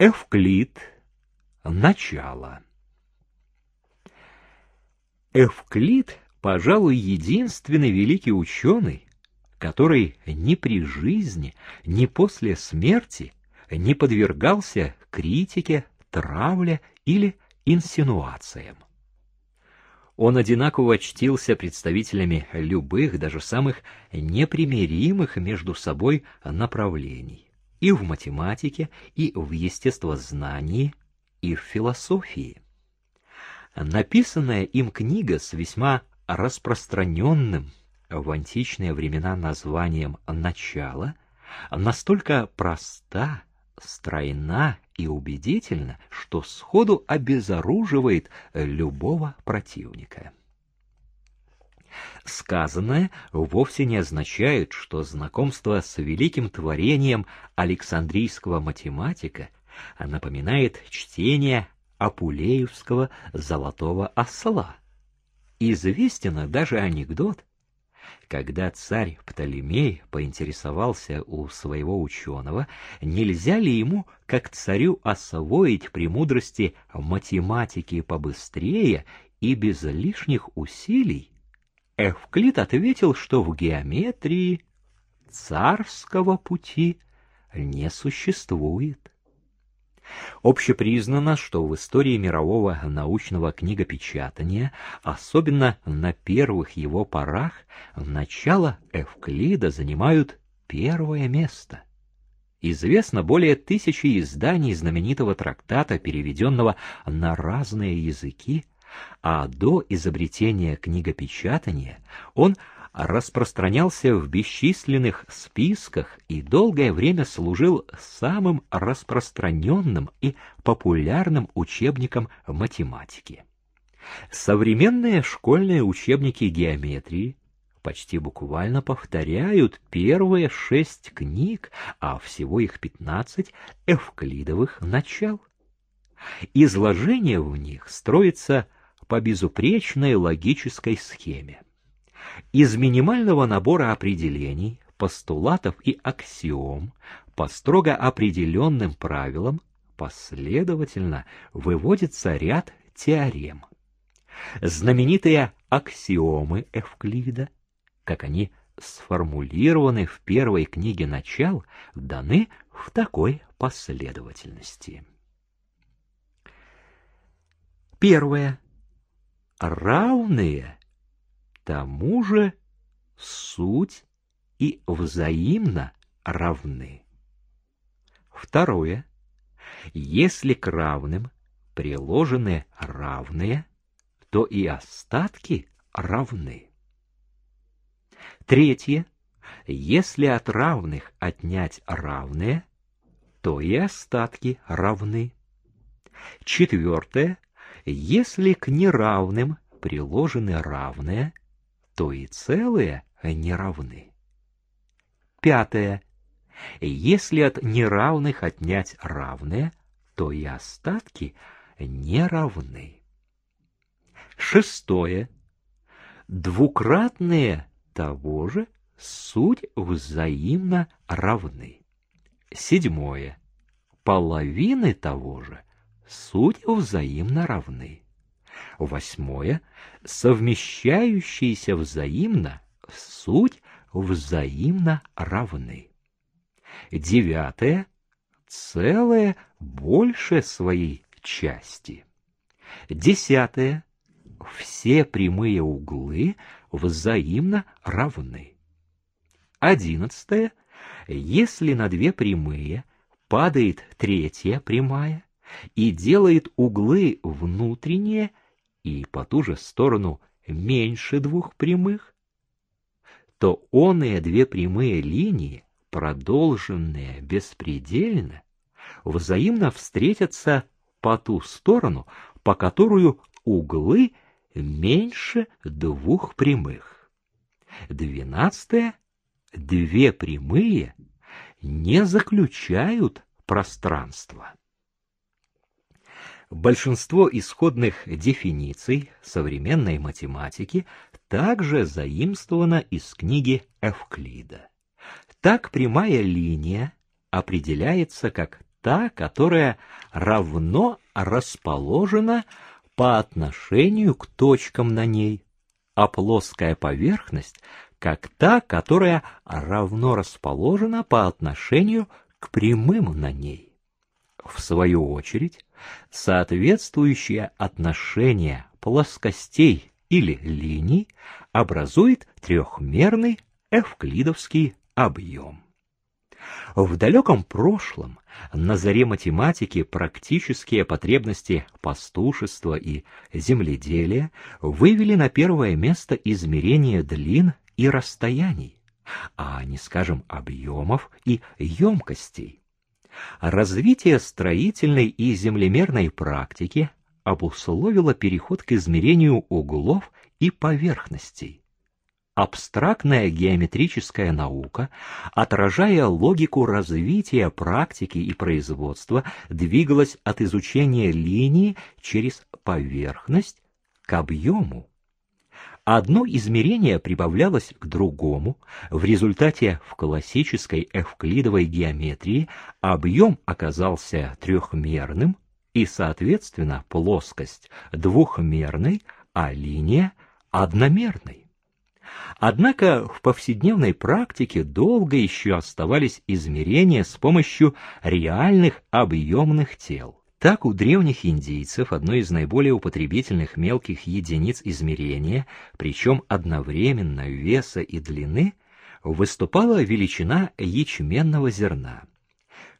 Эвклид. Начало. Эвклид, пожалуй, единственный великий ученый, который ни при жизни, ни после смерти не подвергался критике, травле или инсинуациям. Он одинаково чтился представителями любых, даже самых непримиримых между собой направлений и в математике, и в естествознании, и в философии. Написанная им книга с весьма распространенным в античные времена названием «Начало» настолько проста, стройна и убедительна, что сходу обезоруживает любого противника. Сказанное вовсе не означает, что знакомство с великим творением Александрийского математика напоминает чтение Апулеевского «Золотого осла». Известен даже анекдот, когда царь Птолемей поинтересовался у своего ученого, нельзя ли ему, как царю, освоить премудрости математики побыстрее и без лишних усилий, Эвклид ответил, что в геометрии царского пути не существует. Общепризнано, что в истории мирового научного книгопечатания, особенно на первых его порах, начало Эвклида занимают первое место. Известно более тысячи изданий знаменитого трактата, переведенного на разные языки, а до изобретения книгопечатания он распространялся в бесчисленных списках и долгое время служил самым распространенным и популярным учебником математики. Современные школьные учебники геометрии почти буквально повторяют первые шесть книг, а всего их пятнадцать эвклидовых начал. Изложение в них строится по безупречной логической схеме. Из минимального набора определений, постулатов и аксиом по строго определенным правилам последовательно выводится ряд теорем. Знаменитые аксиомы Эвклида, как они сформулированы в первой книге «Начал», даны в такой последовательности. Первое равные тому же суть и взаимно равны. Второе. Если к равным приложены равные, то и остатки равны. Третье. Если от равных отнять равные, то и остатки равны. Четвертое. Если к неравным приложены равные, то и целые не равны. Пятое. Если от неравных отнять равные, то и остатки не равны. Шестое. Двукратные того же суть взаимно равны. Седьмое. Половины того же суть взаимно равны. Восьмое. Совмещающиеся взаимно суть взаимно равны. Девятое. Целое больше своей части. Десятое. Все прямые углы взаимно равны. Одиннадцатое. Если на две прямые падает третья прямая, и делает углы внутренние и по ту же сторону меньше двух прямых, то оные две прямые линии, продолженные беспредельно, взаимно встретятся по ту сторону, по которую углы меньше двух прямых. Двенадцатое. Две прямые не заключают пространство. Большинство исходных дефиниций современной математики также заимствовано из книги Эвклида. Так прямая линия определяется как та, которая равно расположена по отношению к точкам на ней, а плоская поверхность как та, которая равно расположена по отношению к прямым на ней. В свою очередь, соответствующее отношение плоскостей или линий образует трехмерный эвклидовский объем. В далеком прошлом, на заре математики, практические потребности пастушества и земледелия вывели на первое место измерение длин и расстояний, а не, скажем, объемов и емкостей. Развитие строительной и землемерной практики обусловило переход к измерению углов и поверхностей. Абстрактная геометрическая наука, отражая логику развития практики и производства, двигалась от изучения линии через поверхность к объему. Одно измерение прибавлялось к другому, в результате в классической эвклидовой геометрии объем оказался трехмерным и, соответственно, плоскость двухмерной, а линия одномерной. Однако в повседневной практике долго еще оставались измерения с помощью реальных объемных тел. Так у древних индийцев одной из наиболее употребительных мелких единиц измерения, причем одновременно веса и длины, выступала величина ячменного зерна.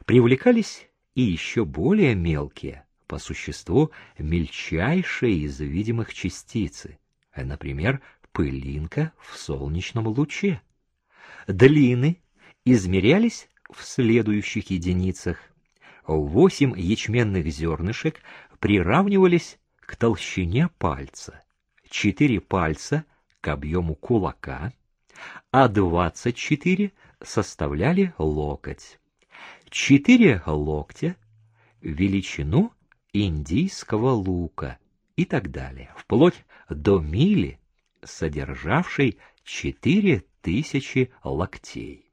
Привлекались и еще более мелкие, по существу мельчайшие из видимых частицы, например, пылинка в солнечном луче. Длины измерялись в следующих единицах восемь ячменных зернышек приравнивались к толщине пальца, четыре пальца к объему кулака, а двадцать четыре составляли локоть. Четыре локтя — величину индийского лука и так далее, вплоть до мили, содержавшей четыре тысячи локтей.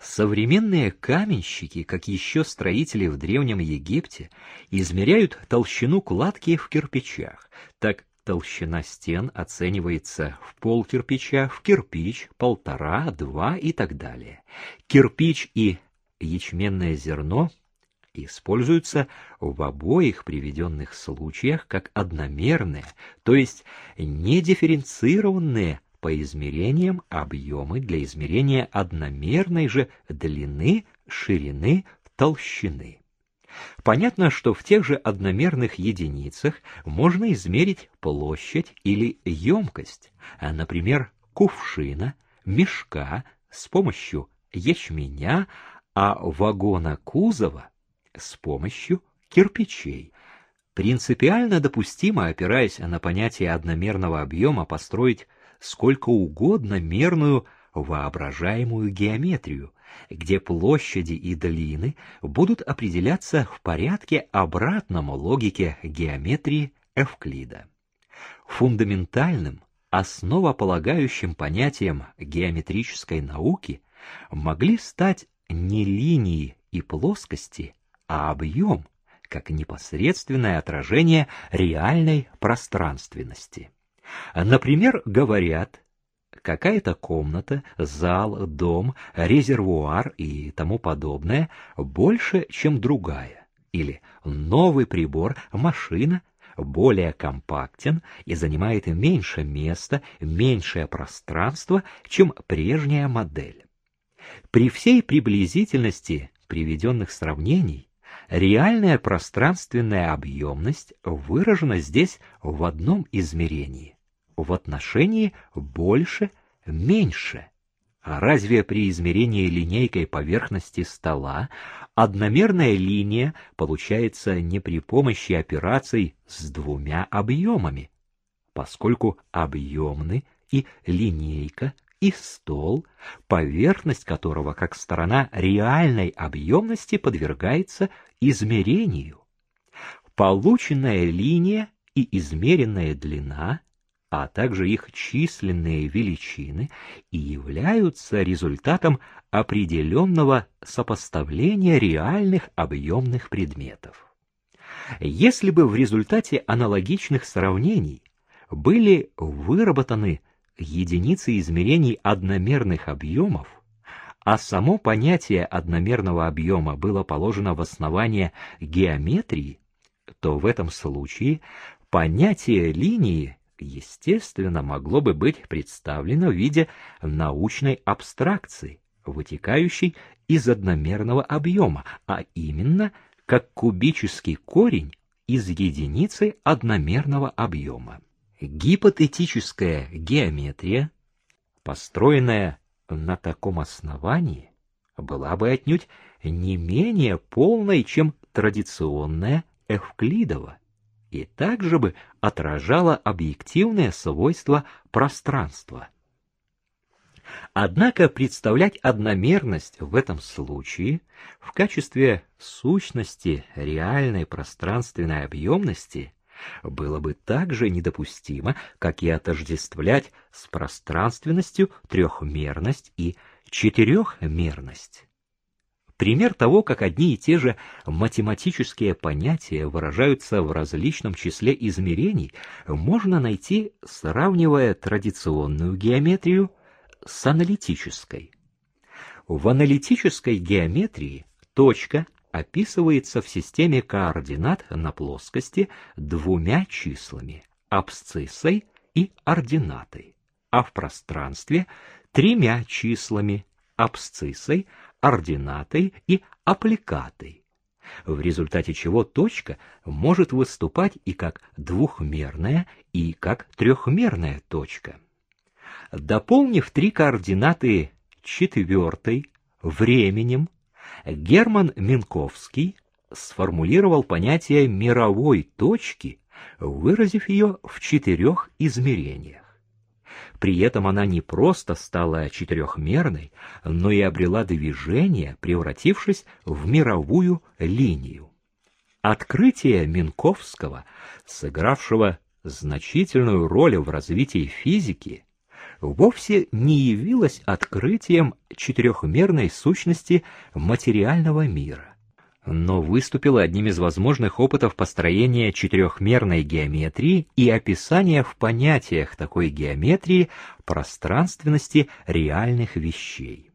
Современные каменщики, как еще строители в Древнем Египте, измеряют толщину кладки в кирпичах. Так толщина стен оценивается в пол кирпича, в кирпич, полтора, два и так далее. Кирпич и ячменное зерно используются в обоих приведенных случаях как одномерные, то есть недифференцированные по измерениям объемы для измерения одномерной же длины, ширины, толщины. Понятно, что в тех же одномерных единицах можно измерить площадь или емкость, а, например, кувшина, мешка с помощью ячменя, а вагона кузова с помощью кирпичей. Принципиально допустимо, опираясь на понятие одномерного объема, построить сколько угодно мерную воображаемую геометрию, где площади и длины будут определяться в порядке обратном логике геометрии Эвклида. Фундаментальным, основополагающим понятием геометрической науки могли стать не линии и плоскости, а объем, как непосредственное отражение реальной пространственности. Например, говорят, какая-то комната, зал, дом, резервуар и тому подобное больше, чем другая. Или новый прибор, машина более компактен и занимает меньше места, меньшее пространство, чем прежняя модель. При всей приблизительности приведенных сравнений реальная пространственная объемность выражена здесь в одном измерении в отношении больше-меньше. А разве при измерении линейкой поверхности стола одномерная линия получается не при помощи операций с двумя объемами, поскольку объемны и линейка, и стол, поверхность которого как сторона реальной объемности подвергается измерению. Полученная линия и измеренная длина а также их численные величины и являются результатом определенного сопоставления реальных объемных предметов. Если бы в результате аналогичных сравнений были выработаны единицы измерений одномерных объемов, а само понятие одномерного объема было положено в основание геометрии, то в этом случае понятие линии естественно могло бы быть представлено в виде научной абстракции, вытекающей из одномерного объема, а именно как кубический корень из единицы одномерного объема. Гипотетическая геометрия, построенная на таком основании, была бы отнюдь не менее полной, чем традиционная Эвклидова, и также бы отражала объективные свойства пространства. Однако представлять одномерность в этом случае в качестве сущности реальной пространственной объемности было бы так же недопустимо, как и отождествлять с пространственностью трехмерность и четырехмерность. Пример того, как одни и те же математические понятия выражаются в различном числе измерений, можно найти, сравнивая традиционную геометрию с аналитической. В аналитической геометрии точка описывается в системе координат на плоскости двумя числами – абсциссой и ординатой, а в пространстве – тремя числами – абсциссой, ординатой и аппликатой, в результате чего точка может выступать и как двухмерная, и как трехмерная точка. Дополнив три координаты четвертой, временем, Герман Минковский сформулировал понятие мировой точки, выразив ее в четырех измерениях. При этом она не просто стала четырехмерной, но и обрела движение, превратившись в мировую линию. Открытие Минковского, сыгравшего значительную роль в развитии физики, вовсе не явилось открытием четырехмерной сущности материального мира но выступила одним из возможных опытов построения четырехмерной геометрии и описания в понятиях такой геометрии пространственности реальных вещей.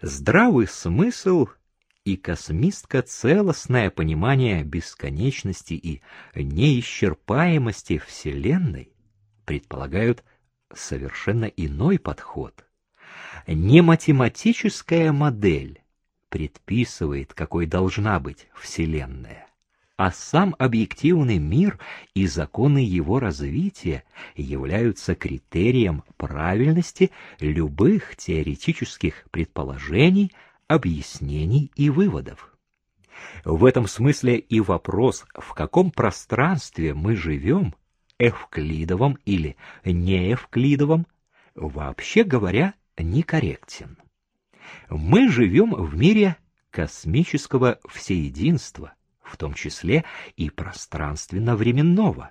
Здравый смысл и космистко-целостное понимание бесконечности и неисчерпаемости Вселенной предполагают совершенно иной подход. Не математическая модель, предписывает, какой должна быть Вселенная, а сам объективный мир и законы его развития являются критерием правильности любых теоретических предположений, объяснений и выводов. В этом смысле и вопрос, в каком пространстве мы живем, эвклидовом или неэвклидовом, вообще говоря, некорректен. Мы живем в мире космического всеединства, в том числе и пространственно-временного.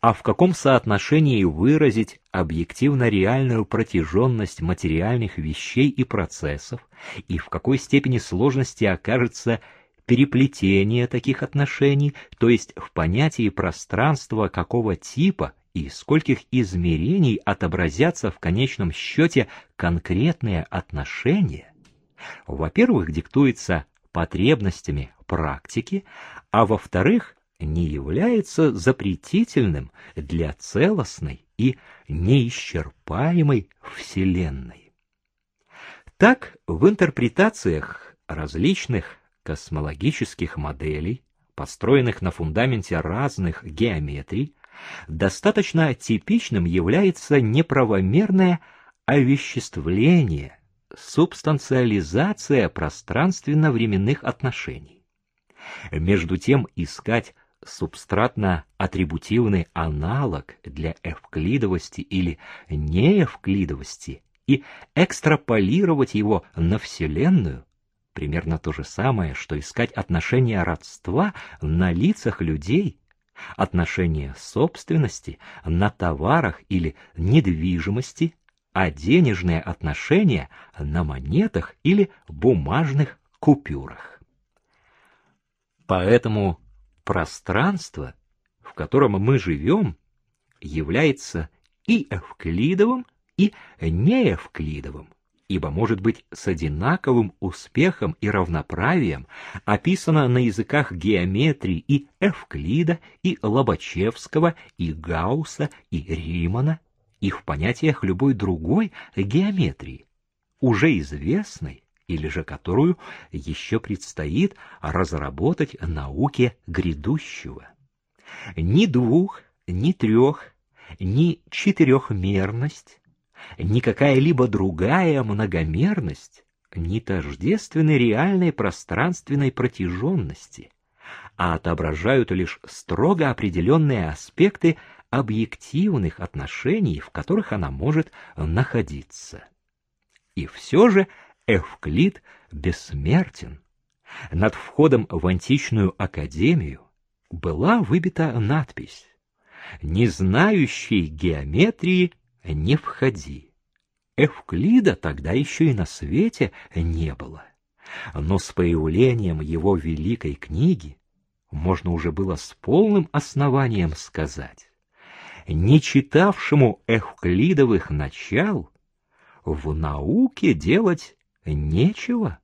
А в каком соотношении выразить объективно реальную протяженность материальных вещей и процессов, и в какой степени сложности окажется переплетение таких отношений, то есть в понятии пространства какого типа и скольких измерений отобразятся в конечном счете конкретные отношения, во-первых, диктуется потребностями практики, а во-вторых, не является запретительным для целостной и неисчерпаемой Вселенной. Так, в интерпретациях различных космологических моделей, построенных на фундаменте разных геометрий, достаточно типичным является неправомерное овеществление, субстанциализация пространственно-временных отношений. Между тем искать субстратно-атрибутивный аналог для эвклидовости или неэвклидовости и экстраполировать его на Вселенную примерно то же самое, что искать отношения родства на лицах людей отношение собственности на товарах или недвижимости, а денежные отношения на монетах или бумажных купюрах. Поэтому пространство, в котором мы живем, является и эвклидовым, и неэвклидовым ибо может быть с одинаковым успехом и равноправием описано на языках геометрии и Эвклида, и Лобачевского, и Гаусса, и Римана, и в понятиях любой другой геометрии, уже известной или же которую еще предстоит разработать науке грядущего. Ни двух, ни трех, ни четырехмерность, ни какая-либо другая многомерность не тождественны реальной пространственной протяженности, а отображают лишь строго определенные аспекты объективных отношений, в которых она может находиться. И все же Эвклид бессмертен. Над входом в античную академию была выбита надпись «Не знающий геометрии не входи. Эвклида тогда еще и на свете не было. Но с появлением его великой книги можно уже было с полным основанием сказать, не читавшему Эвклидовых начал в науке делать нечего.